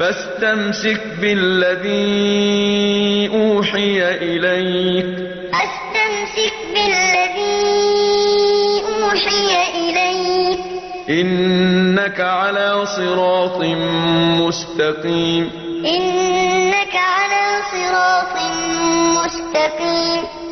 فاستمسك بالذي أوحي إليك. فاستمسك بالذي أوحي إليك. إنك على صراط مستقيم. إنك على صراط مستقيم.